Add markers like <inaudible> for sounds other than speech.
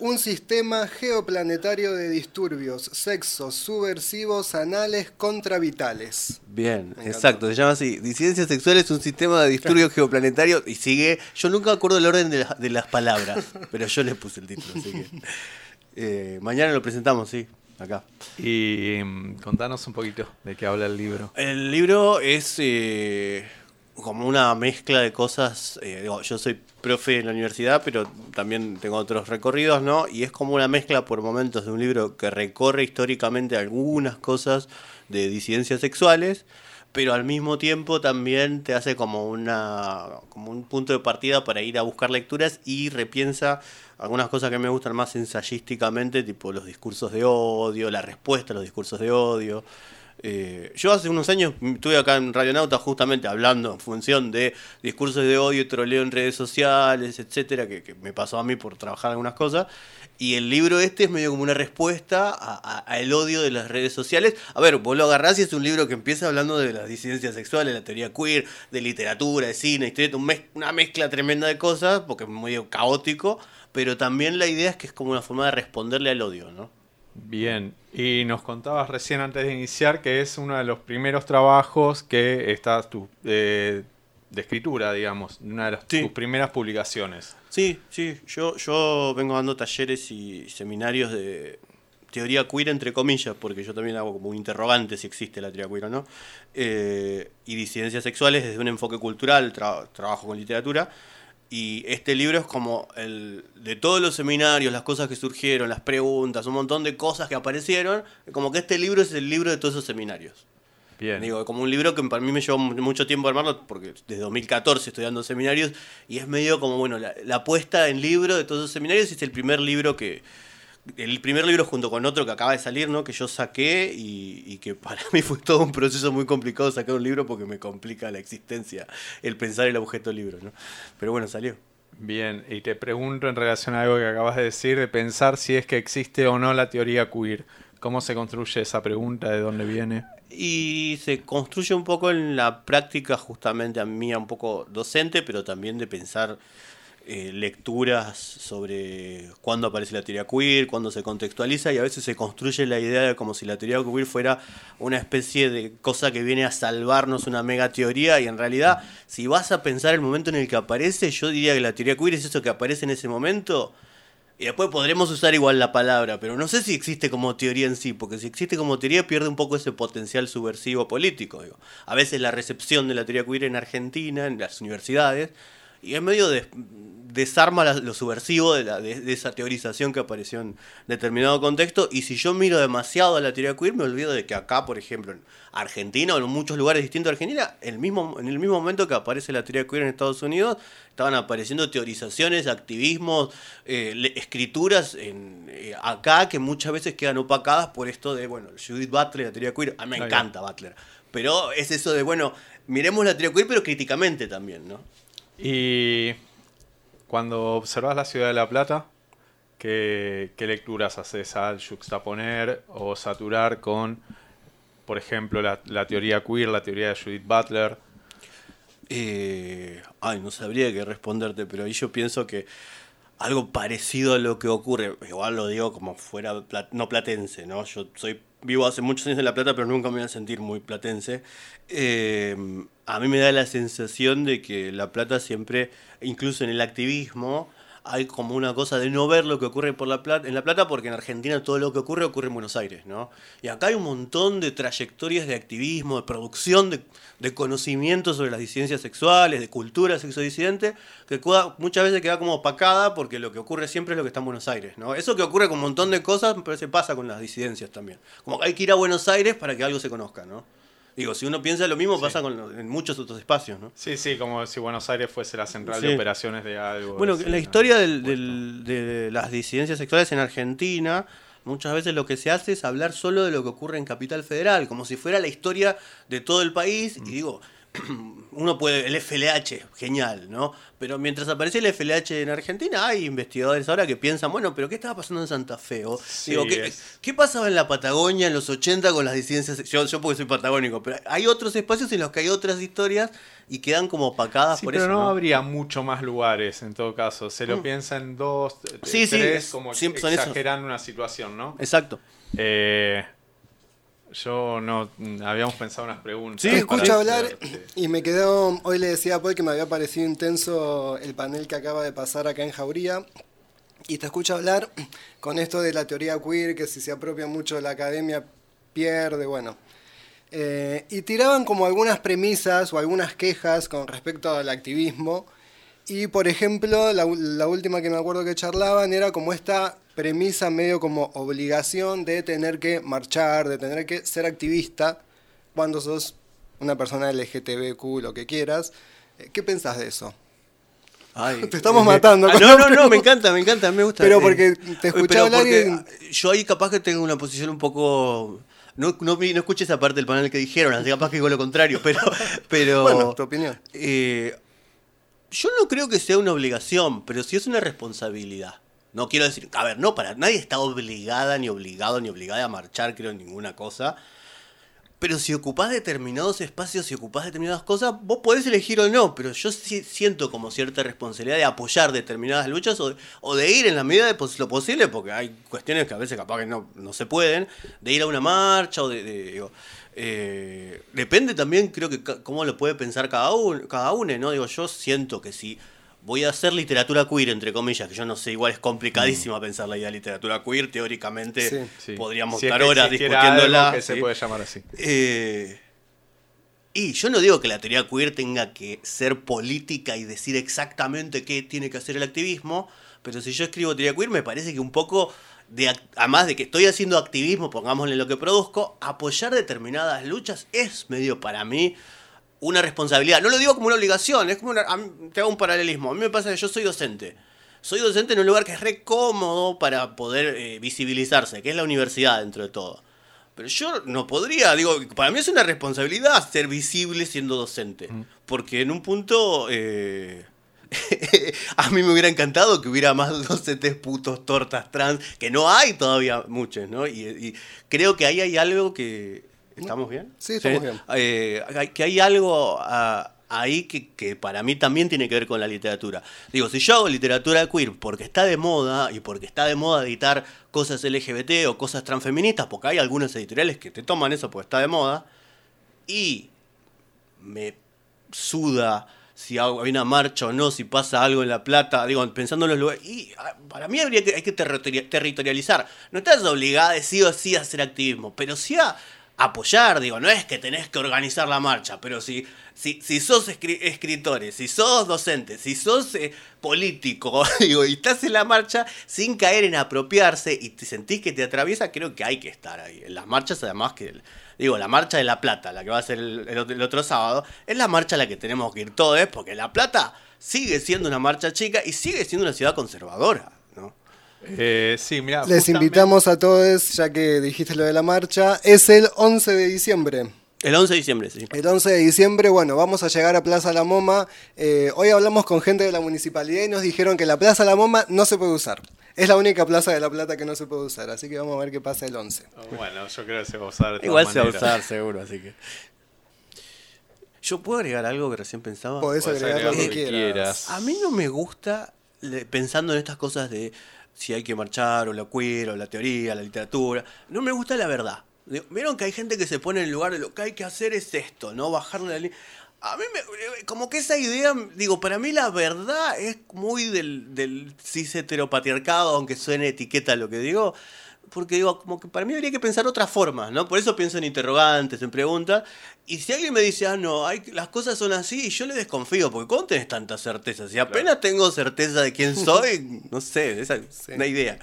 Un sistema geoplanetario de disturbios, sexos, subversivos, anales, contravitales. Bien, exacto, se llama así. Disidencia sexual es un sistema de disturbios <laughs> geoplanetario y sigue. Yo nunca acuerdo el orden de, de, las palabras, pero yo le puse el título, así que. <laughs> Eh, mañana lo presentamos, sí, acá. Y mm, contanos un poquito de qué habla el libro. El libro es. Eh, como una mezcla de cosas. Eh, yo soy profe en la universidad, pero también tengo otros recorridos, ¿no? Y es como una mezcla por momentos de un libro que recorre históricamente algunas cosas de disidencias sexuales, pero al mismo tiempo también te hace como una como un punto de partida para ir a buscar lecturas y repiensa algunas cosas que me gustan más ensayísticamente, tipo los discursos de odio, la respuesta a los discursos de odio. Eh, yo hace unos años estuve acá en Radionauta justamente hablando en función de discursos de odio troleo en redes sociales, etcétera, que, me pasó a mí por trabajar algunas cosas. Y el libro este es medio como una respuesta al odio de las redes sociales. A ver, vos lo agarrás y es un libro que empieza hablando de las disidencias sexuales, la teoría queer, de literatura, de cine, historia, una mezcla tremenda de cosas, porque es medio caótico, pero también la idea es que es como una forma de responderle al odio, ¿no? Bien, y nos contabas recién antes de iniciar que es uno de los primeros trabajos que estás tu, de escritura, digamos, una de tus primeras publicaciones. Sí, sí, yo, yo vengo dando talleres y seminarios de teoría queer entre comillas, porque yo también hago como un interrogante si existe la teoría queer o no, eh, y disidencias sexuales desde un enfoque cultural, trabajo con literatura, y este libro es como el de todos los seminarios, las cosas que surgieron, las preguntas, un montón de cosas que aparecieron, como que este libro es el libro de todos esos seminarios. Bien. Digo, como un libro que para mí me llevó mucho tiempo armarlo, porque desde 2014 estoy dando seminarios, y es medio como, bueno, la, la puesta en libro de todos esos seminarios, y es el primer libro que, el primer libro junto con otro que acaba de salir, ¿no? Que yo saqué y, que para mí fue todo un proceso muy complicado sacar un libro porque me complica la existencia el pensar el objeto libro, ¿no? Pero bueno, salió. Bien, y te pregunto en relación a algo que acabas de decir, de pensar si es que existe o no la teoría queer. ¿Cómo se construye esa pregunta? ¿De dónde viene? Y se construye un poco en la práctica justamente a mí, un poco docente, pero también de pensar eh, lecturas sobre cuándo aparece la teoría queer, cuándo se contextualiza y a veces se construye la idea de como si la teoría queer fuera una especie de cosa que viene a salvarnos una mega teoría y en realidad si vas a pensar el momento en el que aparece, yo diría que la teoría queer es eso que aparece en ese momento. Y después podremos usar igual la palabra, pero no sé si existe como teoría en sí, porque si existe como teoría pierde un poco ese potencial subversivo político. Digo. A veces la recepción de la teoría queer en Argentina, en las universidades, y es medio de, desarma lo subversivo de, la, de, esa teorización que apareció en determinado contexto. Y si yo miro demasiado a la teoría queer, me olvido de que acá, por ejemplo, en Argentina o en muchos lugares distintos de Argentina, el mismo, en el mismo momento que aparece la teoría queer en Estados Unidos, estaban apareciendo teorizaciones, activismos, eh, escrituras en, eh, acá que muchas veces quedan opacadas por esto de, bueno, Judith Butler, la teoría queer. A mí me encanta Butler. Pero es eso de, bueno, miremos la teoría queer, pero críticamente también, ¿no? Y cuando observas la ciudad de La Plata, ¿qué, lecturas haces al juxtaponer o saturar con, por ejemplo, la, teoría queer, la teoría de Judith Butler? Eh, ay, no sabría qué responderte, pero ahí yo pienso que algo parecido a lo que ocurre, igual lo digo como fuera no platense, ¿no? Yo soy vivo hace muchos años en La Plata, pero nunca me voy a sentir muy platense. Eh, a mí me da la sensación de que La Plata siempre, incluso en el activismo, hay como una cosa de no ver lo que ocurre por la plata, en La Plata, porque en Argentina todo lo que ocurre ocurre en Buenos Aires, ¿no? Y acá hay un montón de trayectorias de activismo, de producción, de, de conocimiento sobre las disidencias sexuales, de cultura sexodisidente, que muchas veces queda como opacada porque lo que ocurre siempre es lo que está en Buenos Aires, ¿no? Eso que ocurre con un montón de cosas, pero se pasa con las disidencias también. Como que hay que ir a Buenos Aires para que algo se conozca, ¿no? Digo, si uno piensa lo mismo, pasa con, en muchos otros espacios, ¿no? Sí, sí, como si Buenos Aires fuese la central de operaciones de algo. Bueno, en la historia de las disidencias sexuales en Argentina, muchas veces lo que se hace es hablar solo de lo que ocurre en Capital Federal, como si fuera la historia de todo el país. Y digo, <clears throat> uno puede, el FLH, genial, ¿no? Pero mientras aparece el FLH en Argentina, hay investigadores ahora que piensan, bueno, pero ¿qué estaba pasando en Santa Fe? O, Sí, digo, ¿qué, pasaba en la Patagonia en los 80 con las disidencias? Yo, yo porque soy patagónico, pero hay otros espacios en los que hay otras historias y quedan como opacadas Sí, por pero eso. no, ¿no? habría mucho más lugares en todo caso. Se lo Mm. piensa en dos, Sí, sí, tres, es- como exagerando una situación, ¿no? Exacto. Eh, yo no habíamos pensado unas preguntas. Sí, escucho hablar hacerte. y me quedó, hoy le decía a Paul que me había parecido intenso el panel que acaba de pasar acá en Jauría. Y te escucho hablar con esto de la teoría queer, que si se apropia mucho de la academia pierde, bueno. Eh, y tiraban como algunas premisas o algunas quejas con respecto al activismo. Y por ejemplo, la, última que me acuerdo que charlaban era como esta premisa medio como obligación de tener que marchar, de tener que ser activista cuando sos una persona LGTBQ, lo que quieras. Eh, ¿Qué pensás de eso? Ay, <laughs> Te estamos eh, matando ah, no, no, no, me encanta, me encanta, me gusta. Pero eh, porque te escuché hablar porque Yo ahí capaz que tengo una posición un poco... No, no, no escuché esa parte del panel que dijeron, así capaz que digo lo contrario, pero... <laughs> pero Bueno, tu opinión. eh, yo no creo que sea una obligación, pero sí es una responsabilidad. No quiero decir, a ver, no, para nadie está obligada, ni obligado, ni obligada a marchar, creo, en ninguna cosa. Pero si ocupás determinados espacios, si ocupás determinadas cosas, vos podés elegir o no, pero yo sí siento como cierta responsabilidad de apoyar determinadas luchas o de, o de ir en la medida de lo posible, porque hay cuestiones que a veces capaz que no, no se pueden, de ir a una marcha o de... de- digo, eh, depende también, creo que cómo lo puede pensar cada uno, cada uno, ¿no? Digo, yo siento que si voy a hacer literatura queer, entre comillas, que yo no sé, igual es complicadísima pensar la idea de literatura queer, teóricamente Sí. Sí. podríamos Si es estar que horas discutiéndola. que se puede llamar así. Eh, y yo no digo que la teoría queer tenga que ser política y decir exactamente qué tiene que hacer el activismo, pero si yo escribo teoría queer me parece que un poco, de, además de que estoy haciendo activismo, pongámosle lo que produzco, apoyar determinadas luchas es medio para mí una responsabilidad. No lo digo como una obligación, es como una, mí- te hago un paralelismo. A mí me pasa que yo soy docente. Soy docente en un lugar que es re cómodo para poder eh, visibilizarse, que es la universidad dentro de todo. Pero yo no podría, digo, para mí es una responsabilidad ser visible siendo docente. Porque en un punto eh, <laughs> a mí me hubiera encantado que hubiera más <laughs> docentes putos, tortas, trans, que no hay todavía muchos, ¿no? Y, y creo que ahí hay algo que... ¿Estamos bien? Sí, estamos bien. Eh, que hay algo ah, ahí que, que para mí también tiene que ver con la literatura. Digo, si yo hago literatura queer porque está de moda y porque está de moda editar cosas LGBT o cosas transfeministas, porque hay algunas editoriales que te toman eso porque está de moda, y me suda si hay una marcha o no, si pasa algo en La Plata, digo, pensando en los lugares. Y ah, para mí habría que, hay que territori- territorializar. No estás obligada de sí o sí a hacer activismo, pero sí a apoyar, digo, no es que tenés que organizar la marcha, pero si, si, si sos escri- escritores, si sos docentes, si sos eh, político, <laughs> digo, y estás en la marcha sin caer en apropiarse y te sentís que te atraviesa, creo que hay que estar ahí. En las marchas, además que, digo, la marcha de La Plata, la que va a ser el, el otro- sábado, es la marcha a la que tenemos que ir todos, porque La Plata sigue siendo una marcha chica y sigue siendo una ciudad conservadora, ¿no? Eh, sí, mira. Les invitamos a todos, ya que dijiste lo de la marcha, es el 11 de diciembre. El 11 de diciembre, sí. El 11 de diciembre, bueno, vamos a llegar a Plaza La Moma. Eh, hoy hablamos con gente de la municipalidad y nos dijeron que la Plaza La Moma no se puede usar. Es la única plaza de La Plata que no se puede usar, así que vamos a ver qué pasa el 11. Bueno, yo creo que se va a usar. de Igual se va a usar, seguro, así que. ¿Yo puedo agregar algo que recién pensaba? Podés Podés agregar lo agregar que lo que quieras. quieras. A mí no me gusta, pensando en estas cosas de si hay que marchar, o la queer, o la teoría, la literatura, no me gusta la verdad. Vieron que hay gente que se pone en el lugar de lo que hay que hacer es esto, ¿no? Bajarle la línea. A mí me, como que esa idea, digo, para mí la verdad es muy del, del cis heteropatriarcado, aunque suene etiqueta lo que digo, porque digo, como que para mí habría que pensar otras formas, ¿no? Por eso pienso en interrogantes, en preguntas, y si alguien me dice, ah, no, hay, las cosas son así, yo le desconfío, porque ¿cómo tenés tanta certeza? Si apenas tengo certeza de quién soy, <laughs> no sé, esa es una idea.